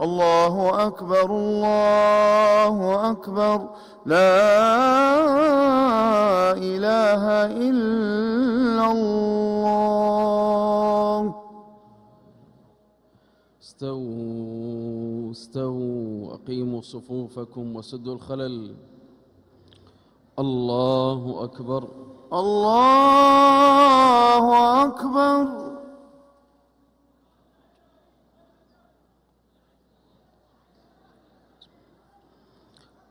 الله أكبر الله أكبر. لا إله إلا الله. استووا استووا أقيموا صفوفكم وسدوا الخلل. الله أكبر. الله أكبر.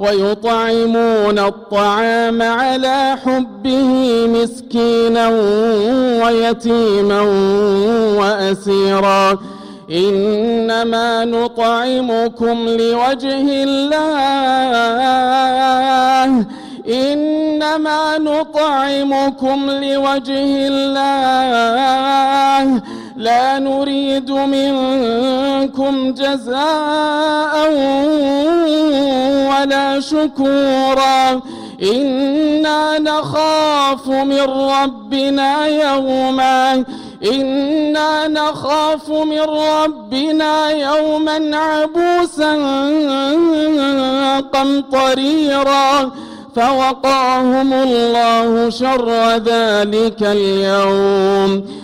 ويطعمون الطعام على حبه مسكينا ويتيما وأسيرا. إنما نطعمكم لوجه الله. إنما نطعمكم لوجه الله. لا نريد منكم جزاء ولا شكورا. إنا نخاف من ربنا يوما. إنا نخاف من ربنا يوما عبوسا قمطريرا. فوقاهم الله شر ذلك اليوم.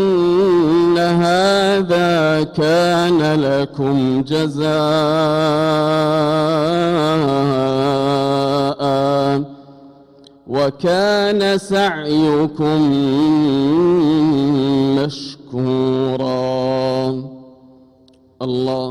كان لكم جزاء وكان سعيكم مشكورا. الله